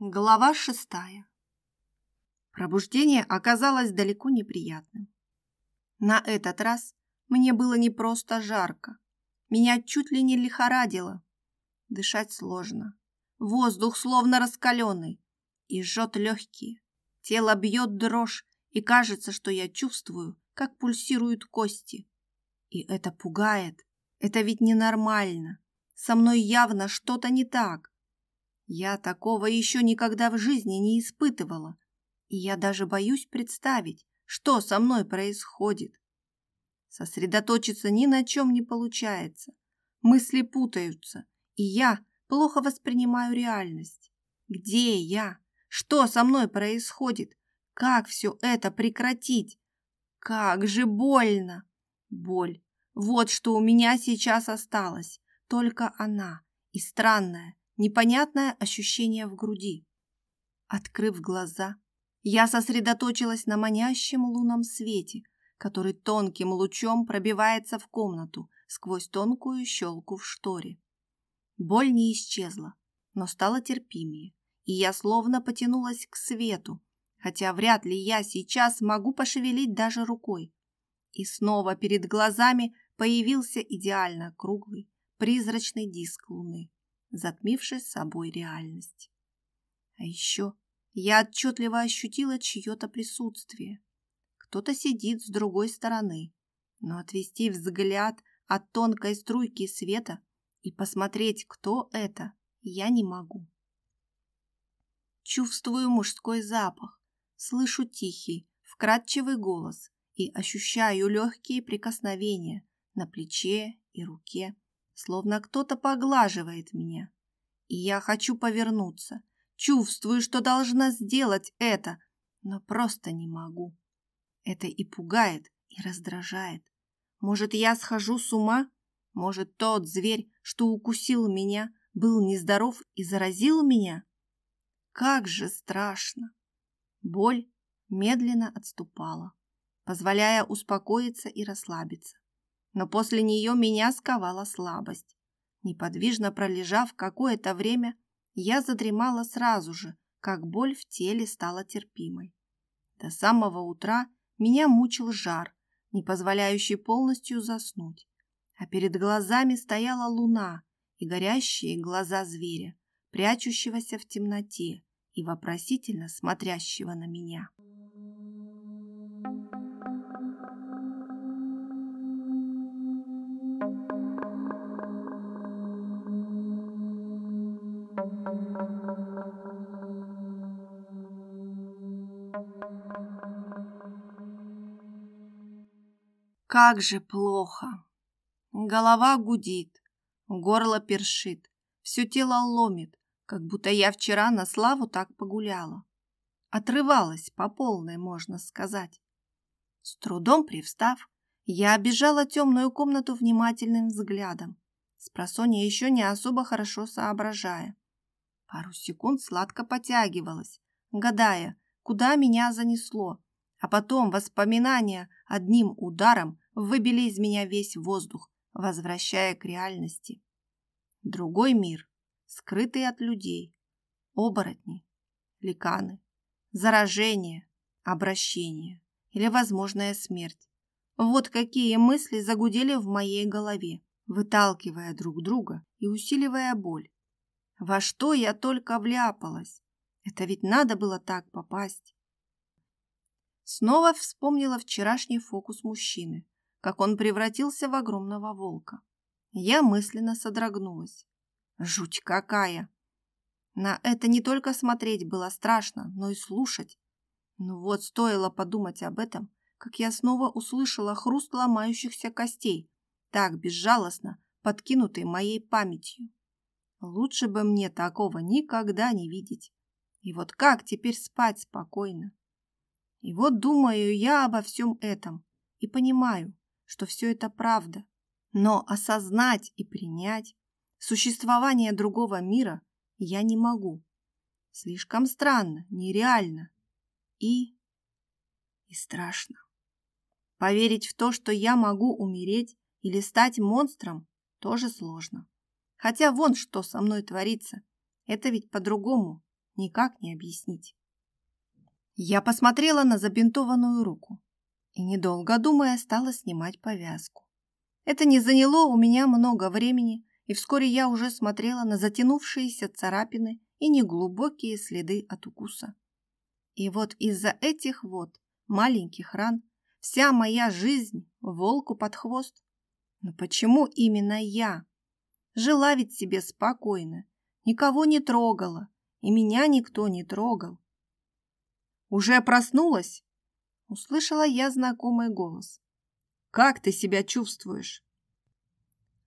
Глава шестая. Пробуждение оказалось далеко неприятным. На этот раз мне было не просто жарко. Меня чуть ли не лихорадило. Дышать сложно. Воздух словно раскаленный и жжет легкие. Тело бьет дрожь, и кажется, что я чувствую, как пульсируют кости. И это пугает. Это ведь ненормально. Со мной явно что-то не так. Я такого еще никогда в жизни не испытывала, и я даже боюсь представить, что со мной происходит. Сосредоточиться ни на чем не получается. Мысли путаются, и я плохо воспринимаю реальность. Где я? Что со мной происходит? Как все это прекратить? Как же больно! Боль. Вот что у меня сейчас осталось. Только она. И странная, непонятное ощущение в груди. Открыв глаза, я сосредоточилась на манящем лунном свете, который тонким лучом пробивается в комнату сквозь тонкую щелку в шторе. Боль не исчезла, но стала терпимее, и я словно потянулась к свету, хотя вряд ли я сейчас могу пошевелить даже рукой. И снова перед глазами появился идеально круглый призрачный диск луны затмивший собой реальность. А еще я отчетливо ощутила чье-то присутствие. Кто-то сидит с другой стороны, но отвести взгляд от тонкой струйки света и посмотреть, кто это, я не могу. Чувствую мужской запах, слышу тихий, вкрадчивый голос и ощущаю легкие прикосновения на плече и руке словно кто-то поглаживает меня. И я хочу повернуться, чувствую, что должна сделать это, но просто не могу. Это и пугает, и раздражает. Может, я схожу с ума? Может, тот зверь, что укусил меня, был нездоров и заразил меня? Как же страшно! Боль медленно отступала, позволяя успокоиться и расслабиться но после нее меня сковала слабость. Неподвижно пролежав какое-то время, я задремала сразу же, как боль в теле стала терпимой. До самого утра меня мучил жар, не позволяющий полностью заснуть. А перед глазами стояла луна и горящие глаза зверя, прячущегося в темноте и вопросительно смотрящего на меня. Как же плохо. Голова гудит, горло першит, все тело ломит, как будто я вчера на славу так погуляла. Отрывалась по полной, можно сказать. С трудом привстав, я обижала темную комнату внимательным взглядом, спросонья еще не особо хорошо соображая. Пару секунд сладко потягивалась, гадая, куда меня занесло, а потом воспоминания одним ударом выбили из меня весь воздух, возвращая к реальности. Другой мир, скрытый от людей, оборотни, ликаны, заражение, обращение или возможная смерть. Вот какие мысли загудели в моей голове, выталкивая друг друга и усиливая боль. Во что я только вляпалась? Это ведь надо было так попасть. Снова вспомнила вчерашний фокус мужчины, как он превратился в огромного волка. Я мысленно содрогнулась. Жуть какая! На это не только смотреть было страшно, но и слушать. Ну вот, стоило подумать об этом, как я снова услышала хруст ломающихся костей, так безжалостно подкинутый моей памятью. Лучше бы мне такого никогда не видеть. И вот как теперь спать спокойно? И вот думаю я обо всем этом и понимаю, что все это правда, но осознать и принять существование другого мира я не могу. Слишком странно, нереально и... и страшно. Поверить в то, что я могу умереть или стать монстром, тоже сложно. Хотя вон что со мной творится, это ведь по-другому никак не объяснить. Я посмотрела на забинтованную руку и, недолго думая, стала снимать повязку. Это не заняло у меня много времени, и вскоре я уже смотрела на затянувшиеся царапины и неглубокие следы от укуса. И вот из-за этих вот маленьких ран вся моя жизнь волку под хвост. Но почему именно я? Жила ведь себе спокойно, никого не трогала, и меня никто не трогал. Уже проснулась? услышала я знакомый голос. «Как ты себя чувствуешь?»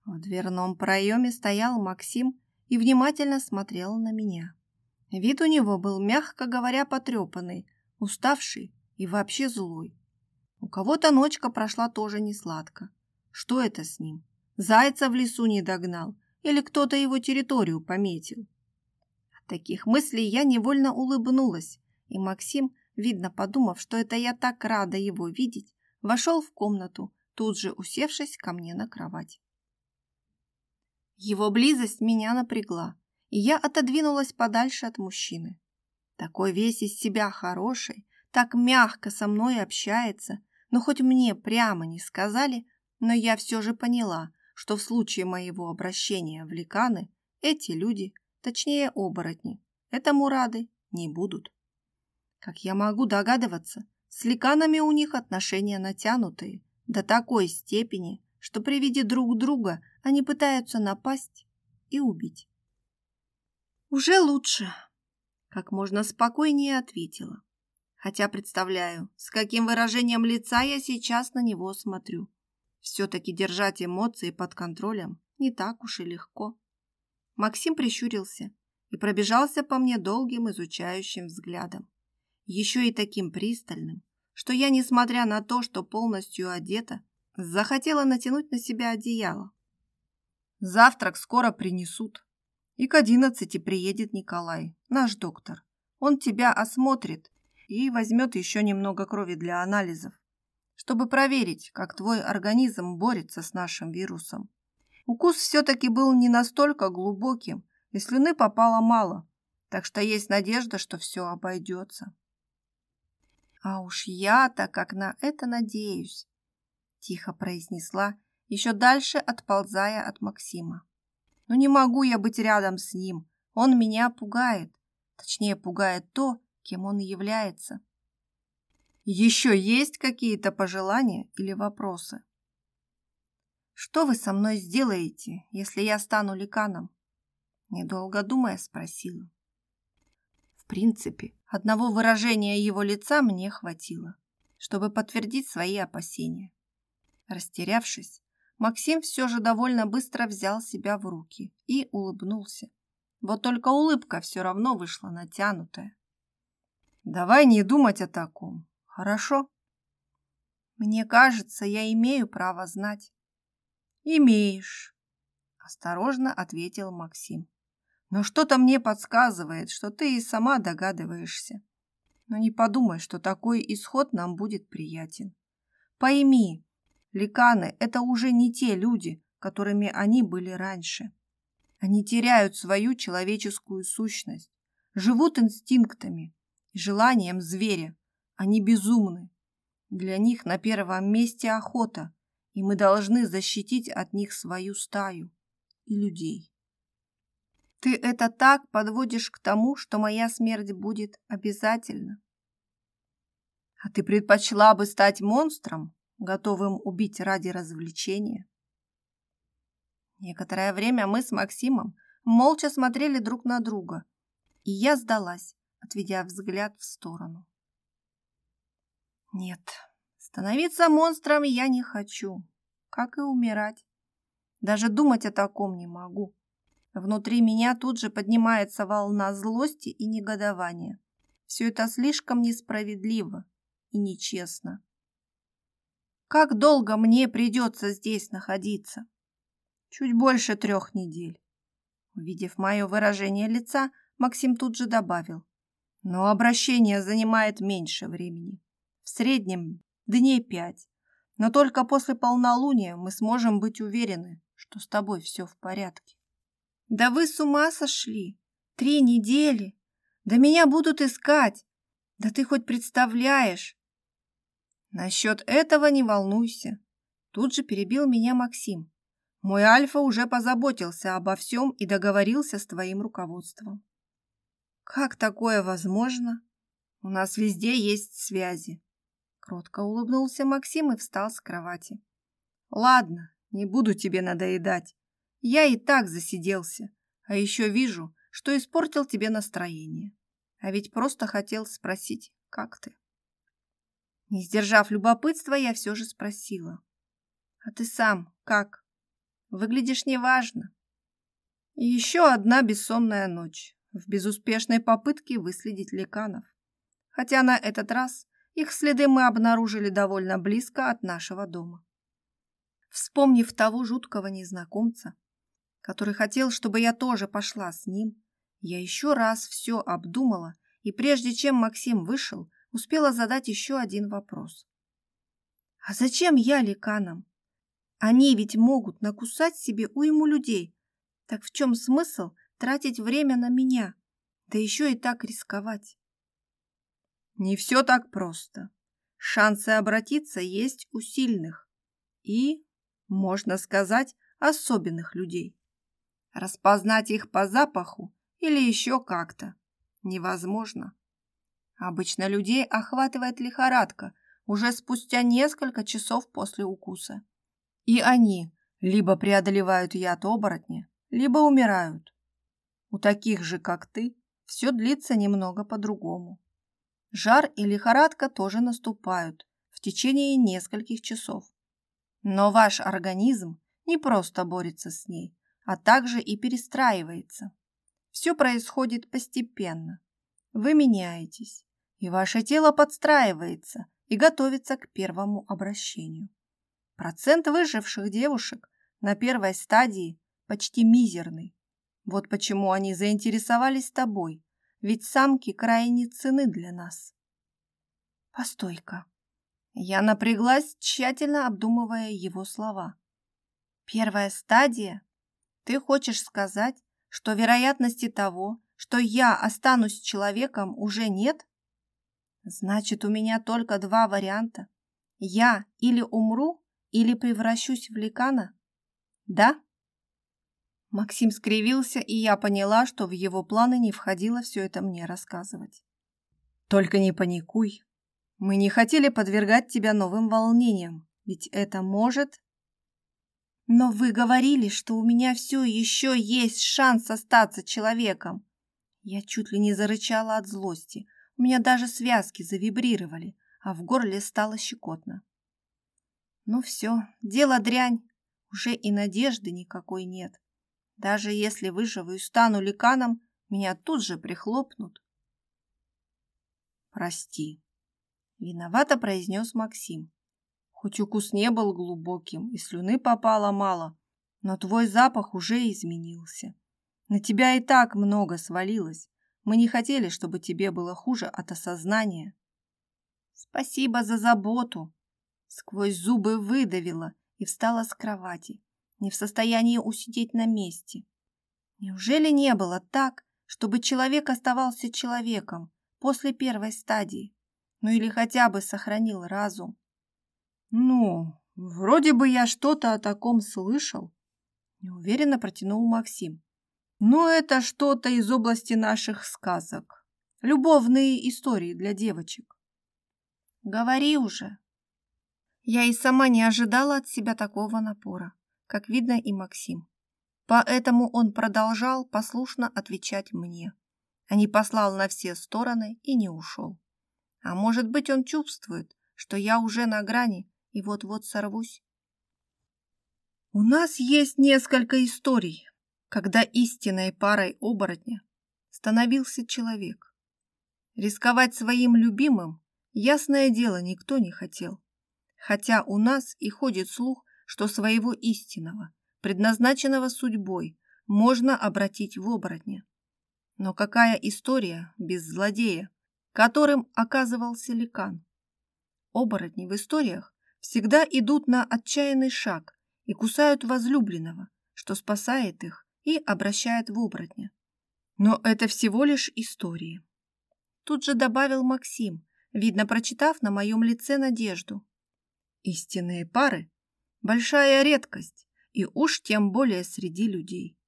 В дверном проеме стоял Максим и внимательно смотрел на меня. Вид у него был, мягко говоря, потрепанный, уставший и вообще злой. У кого-то ночка прошла тоже не сладко. Что это с ним? Зайца в лесу не догнал или кто-то его территорию пометил? От таких мыслей я невольно улыбнулась, и Максим видно подумав, что это я так рада его видеть, вошел в комнату, тут же усевшись ко мне на кровать. Его близость меня напрягла, и я отодвинулась подальше от мужчины. Такой весь из себя хороший, так мягко со мной общается, но хоть мне прямо не сказали, но я все же поняла, что в случае моего обращения в ликаны эти люди, точнее оборотни, это мурады, не будут. Как я могу догадываться, с ликанами у них отношения натянутые до такой степени, что при виде друг друга они пытаются напасть и убить. «Уже лучше», — как можно спокойнее ответила. Хотя представляю, с каким выражением лица я сейчас на него смотрю. Все-таки держать эмоции под контролем не так уж и легко. Максим прищурился и пробежался по мне долгим изучающим взглядом еще и таким пристальным, что я, несмотря на то, что полностью одета, захотела натянуть на себя одеяло. Завтрак скоро принесут. И к одиннадцати приедет Николай, наш доктор. Он тебя осмотрит и возьмет еще немного крови для анализов, чтобы проверить, как твой организм борется с нашим вирусом. Укус все-таки был не настолько глубоким, и слюны попало мало, так что есть надежда, что все обойдется. А уж я-то как на это надеюсь, тихо произнесла, еще дальше отползая от Максима. Ну не могу я быть рядом с ним, он меня пугает. Точнее, пугает то, кем он является. Еще есть какие-то пожелания или вопросы? Что вы со мной сделаете, если я стану ликаном? Недолго думая, спросила принципе, одного выражения его лица мне хватило, чтобы подтвердить свои опасения. Растерявшись, Максим все же довольно быстро взял себя в руки и улыбнулся. Вот только улыбка все равно вышла натянутая. «Давай не думать о таком, хорошо?» «Мне кажется, я имею право знать». «Имеешь», – осторожно ответил Максим. Но что-то мне подсказывает, что ты и сама догадываешься. Но не подумай, что такой исход нам будет приятен. Пойми, ликаны – это уже не те люди, которыми они были раньше. Они теряют свою человеческую сущность, живут инстинктами и желанием зверя. Они безумны. Для них на первом месте охота, и мы должны защитить от них свою стаю и людей. Ты это так подводишь к тому, что моя смерть будет обязательно. А ты предпочла бы стать монстром, готовым убить ради развлечения? Некоторое время мы с Максимом молча смотрели друг на друга, и я сдалась, отведя взгляд в сторону. Нет, становиться монстром я не хочу, как и умирать. Даже думать о таком не могу. Внутри меня тут же поднимается волна злости и негодования. Все это слишком несправедливо и нечестно. Как долго мне придется здесь находиться? Чуть больше трех недель. Увидев мое выражение лица, Максим тут же добавил. Но обращение занимает меньше времени. В среднем дней пять. Но только после полнолуния мы сможем быть уверены, что с тобой все в порядке. Да вы с ума сошли! Три недели! Да меня будут искать! Да ты хоть представляешь!» «Насчет этого не волнуйся!» Тут же перебил меня Максим. «Мой Альфа уже позаботился обо всем и договорился с твоим руководством». «Как такое возможно? У нас везде есть связи!» Кротко улыбнулся Максим и встал с кровати. «Ладно, не буду тебе надоедать. Я и так засиделся, а еще вижу, что испортил тебе настроение. А ведь просто хотел спросить, как ты?» Не сдержав любопытства, я все же спросила. «А ты сам как? Выглядишь неважно». И еще одна бессонная ночь в безуспешной попытке выследить ликанов. Хотя на этот раз их следы мы обнаружили довольно близко от нашего дома. Вспомнив того жуткого незнакомца, который хотел, чтобы я тоже пошла с ним, я еще раз все обдумала, и прежде чем Максим вышел, успела задать еще один вопрос. «А зачем я ликанам? Они ведь могут накусать себе уйму людей. Так в чем смысл тратить время на меня? Да еще и так рисковать?» «Не все так просто. Шансы обратиться есть у сильных и, можно сказать, особенных людей. Распознать их по запаху или еще как-то невозможно. Обычно людей охватывает лихорадка уже спустя несколько часов после укуса. И они либо преодолевают яд оборотня, либо умирают. У таких же, как ты, все длится немного по-другому. Жар и лихорадка тоже наступают в течение нескольких часов. Но ваш организм не просто борется с ней, а также и перестраивается. Все происходит постепенно. Вы меняетесь, и ваше тело подстраивается и готовится к первому обращению. Процент выживших девушек на первой стадии почти мизерный. Вот почему они заинтересовались тобой, ведь самки крайне цены для нас. Постойка. Я напряглась, тщательно обдумывая его слова. Первая стадия ты хочешь сказать, что вероятности того, что я останусь человеком, уже нет? Значит, у меня только два варианта. Я или умру, или превращусь в ликана? Да? Максим скривился, и я поняла, что в его планы не входило все это мне рассказывать. Только не паникуй. Мы не хотели подвергать тебя новым волнениям, ведь это может но вы говорили, что у меня все еще есть шанс остаться человеком. Я чуть ли не зарычала от злости. У меня даже связки завибрировали, а в горле стало щекотно. Ну все, дело дрянь. Уже и надежды никакой нет. Даже если выживу и стану ликаном, меня тут же прихлопнут. Прости. Виновато произнес Максим. Хоть укус не был глубоким и слюны попало мало, но твой запах уже изменился. На тебя и так много свалилось. Мы не хотели, чтобы тебе было хуже от осознания. Спасибо за заботу. Сквозь зубы выдавила и встала с кровати, не в состоянии усидеть на месте. Неужели не было так, чтобы человек оставался человеком после первой стадии? Ну или хотя бы сохранил разум? «Ну, вроде бы я что-то о таком слышал», – неуверенно протянул Максим. «Но это что-то из области наших сказок. Любовные истории для девочек». «Говори уже». Я и сама не ожидала от себя такого напора, как видно и Максим. Поэтому он продолжал послушно отвечать мне, а не послал на все стороны и не ушел. А может быть, он чувствует, что я уже на грани, и вот-вот сорвусь. У нас есть несколько историй, когда истинной парой оборотня становился человек. Рисковать своим любимым, ясное дело, никто не хотел. Хотя у нас и ходит слух, что своего истинного, предназначенного судьбой, можно обратить в оборотня. Но какая история без злодея, которым оказывался Ликан? Оборотни в историях всегда идут на отчаянный шаг и кусают возлюбленного, что спасает их и обращает в оборотня. Но это всего лишь истории. Тут же добавил Максим, видно, прочитав на моем лице надежду. Истинные пары – большая редкость, и уж тем более среди людей.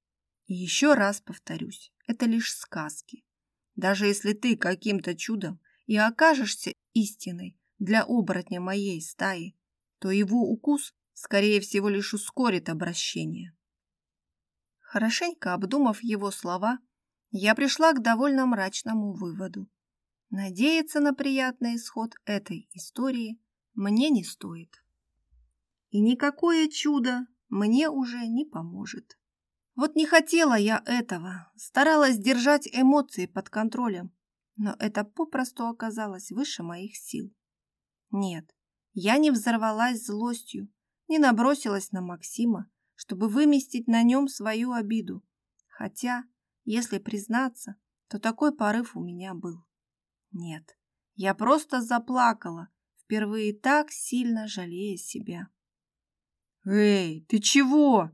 И еще раз повторюсь, это лишь сказки. Даже если ты каким-то чудом и окажешься истиной для оборотня моей стаи, то его укус, скорее всего, лишь ускорит обращение. Хорошенько обдумав его слова, я пришла к довольно мрачному выводу. Надеяться на приятный исход этой истории мне не стоит. И никакое чудо мне уже не поможет. Вот не хотела я этого, старалась держать эмоции под контролем, но это попросту оказалось выше моих сил. Нет, я не взорвалась злостью, не набросилась на Максима, чтобы выместить на нем свою обиду. Хотя, если признаться, то такой порыв у меня был. Нет, я просто заплакала, впервые так сильно жалея себя. «Эй, ты чего?»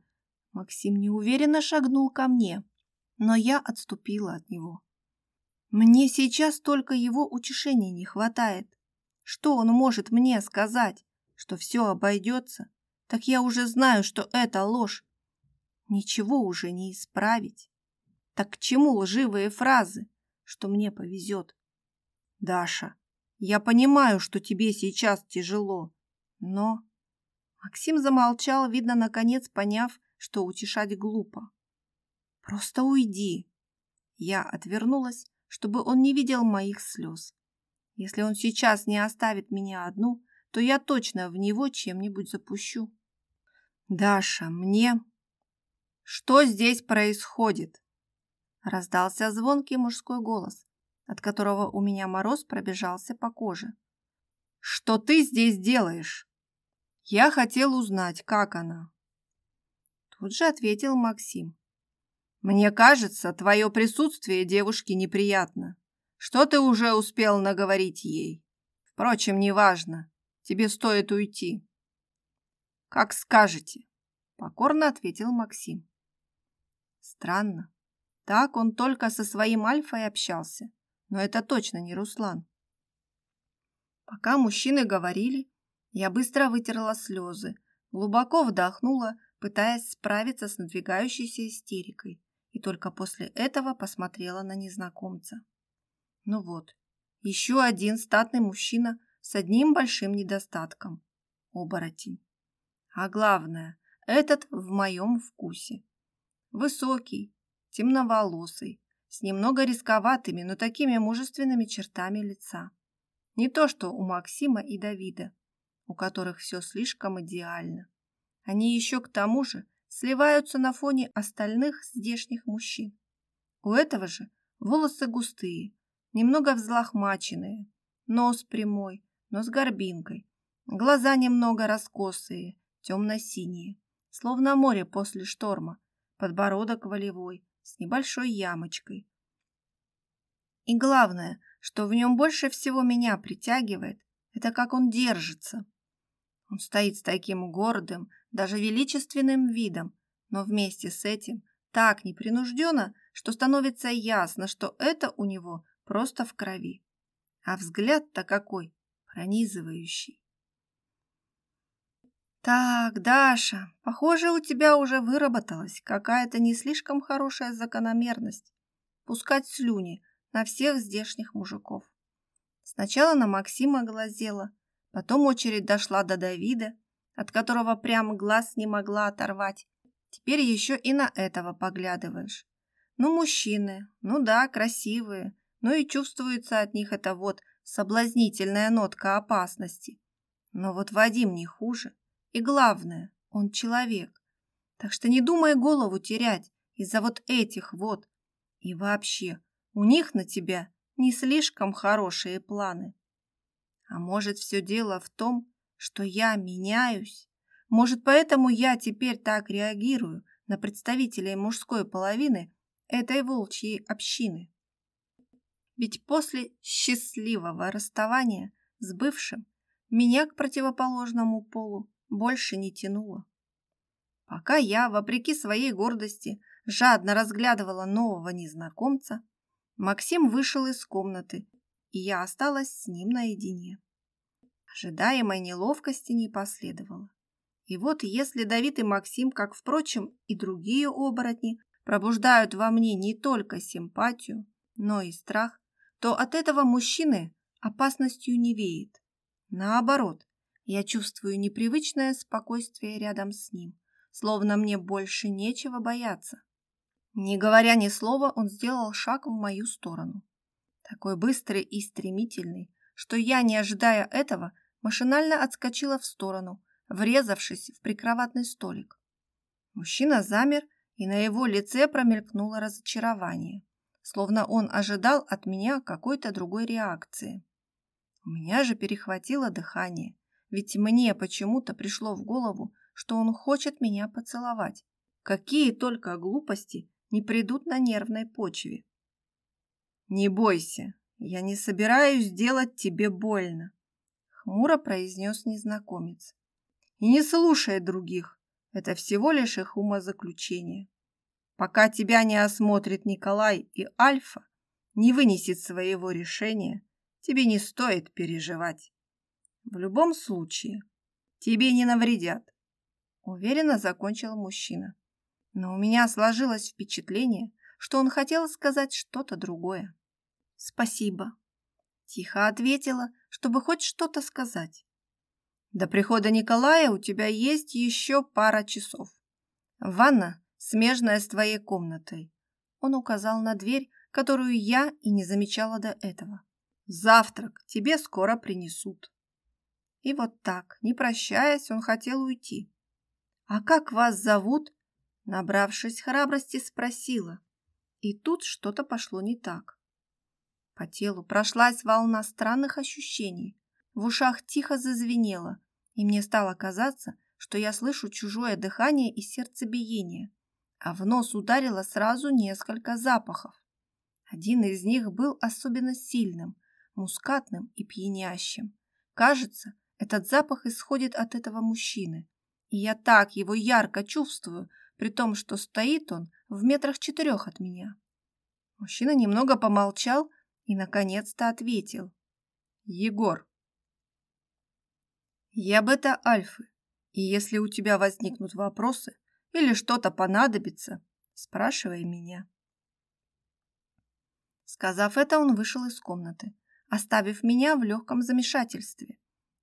Максим неуверенно шагнул ко мне, но я отступила от него. Мне сейчас только его утешения не хватает. Что он может мне сказать? Что все обойдется? Так я уже знаю, что это ложь. Ничего уже не исправить. Так к чему лживые фразы, что мне повезет? Даша, я понимаю, что тебе сейчас тяжело, но... Максим замолчал, видно, наконец поняв, что утешать глупо. «Просто уйди!» Я отвернулась, чтобы он не видел моих слез. Если он сейчас не оставит меня одну, то я точно в него чем-нибудь запущу. «Даша, мне...» «Что здесь происходит?» Раздался звонкий мужской голос, от которого у меня мороз пробежался по коже. «Что ты здесь делаешь?» «Я хотел узнать, как она». Тут же ответил Максим. «Мне кажется, твое присутствие девушке неприятно». Что ты уже успел наговорить ей? Впрочем, неважно. Тебе стоит уйти. Как скажете, покорно ответил Максим. Странно. Так он только со своим Альфой общался, но это точно не Руслан. Пока мужчины говорили, я быстро вытерла слезы, глубоко вдохнула, пытаясь справиться с надвигающейся истерикой, и только после этого посмотрела на незнакомца. Ну вот, еще один статный мужчина с одним большим недостатком – оборотень. А главное, этот в моем вкусе. Высокий, темноволосый, с немного рисковатыми, но такими мужественными чертами лица. Не то что у Максима и Давида, у которых все слишком идеально. Они еще к тому же сливаются на фоне остальных здешних мужчин. У этого же волосы густые, немного взлохмаченные, нос прямой, но с горбинкой, глаза немного раскосые, темно-синие, словно море после шторма, подбородок волевой, с небольшой ямочкой. И главное, что в нем больше всего меня притягивает, это как он держится. Он стоит с таким гордым, даже величественным видом, но вместе с этим так непринужденно, что становится ясно, что это у него просто в крови. А взгляд-то какой, пронизывающий. «Так, Даша, похоже, у тебя уже выработалась какая-то не слишком хорошая закономерность пускать слюни на всех здешних мужиков. Сначала на Максима глазела, потом очередь дошла до Давида, от которого прям глаз не могла оторвать. Теперь еще и на этого поглядываешь. Ну, мужчины, ну да, красивые, но и чувствуется от них эта вот соблазнительная нотка опасности. Но вот Вадим не хуже. И главное, он человек. Так что не думай голову терять из-за вот этих вот. И вообще, у них на тебя не слишком хорошие планы. А может, все дело в том, что я меняюсь? Может, поэтому я теперь так реагирую на представителей мужской половины этой волчьей общины? Ведь после счастливого расставания с бывшим меня к противоположному полу больше не тянуло. Пока я, вопреки своей гордости, жадно разглядывала нового незнакомца, Максим вышел из комнаты, и я осталась с ним наедине. Ожидаемой неловкости не последовало. И вот если Давид и Максим, как, впрочем, и другие оборотни, пробуждают во мне не только симпатию, но и страх, то от этого мужчины опасностью не веет. Наоборот, я чувствую непривычное спокойствие рядом с ним, словно мне больше нечего бояться. Не говоря ни слова, он сделал шаг в мою сторону. Такой быстрый и стремительный, что я, не ожидая этого, машинально отскочила в сторону, врезавшись в прикроватный столик. Мужчина замер, и на его лице промелькнуло разочарование словно он ожидал от меня какой-то другой реакции. У меня же перехватило дыхание, ведь мне почему-то пришло в голову, что он хочет меня поцеловать. Какие только глупости не придут на нервной почве. «Не бойся, я не собираюсь делать тебе больно», — хмуро произнес незнакомец. «И не слушай других, это всего лишь их умозаключение». Пока тебя не осмотрит Николай и Альфа, не вынесет своего решения, тебе не стоит переживать. В любом случае, тебе не навредят. Уверенно закончил мужчина. Но у меня сложилось впечатление, что он хотел сказать что-то другое. «Спасибо», – тихо ответила, чтобы хоть что-то сказать. «До прихода Николая у тебя есть еще пара часов. Ванна смежная с твоей комнатой. Он указал на дверь, которую я и не замечала до этого. Завтрак тебе скоро принесут. И вот так, не прощаясь, он хотел уйти. «А как вас зовут?» Набравшись храбрости, спросила. И тут что-то пошло не так. По телу прошлась волна странных ощущений. В ушах тихо зазвенело, и мне стало казаться, что я слышу чужое дыхание и сердцебиение а в нос ударило сразу несколько запахов. Один из них был особенно сильным, мускатным и пьянящим. Кажется, этот запах исходит от этого мужчины. И я так его ярко чувствую, при том, что стоит он в метрах четырех от меня. Мужчина немного помолчал и, наконец-то, ответил. «Егор, я бета-альфы, и если у тебя возникнут вопросы, или что-то понадобится, спрашивая меня. Сказав это, он вышел из комнаты, оставив меня в легком замешательстве.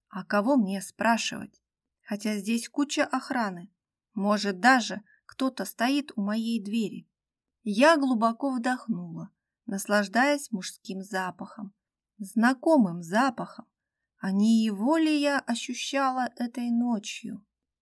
А кого мне спрашивать? Хотя здесь куча охраны. Может, даже кто-то стоит у моей двери. Я глубоко вдохнула, наслаждаясь мужским запахом, знакомым запахом. А не его ли я ощущала этой ночью?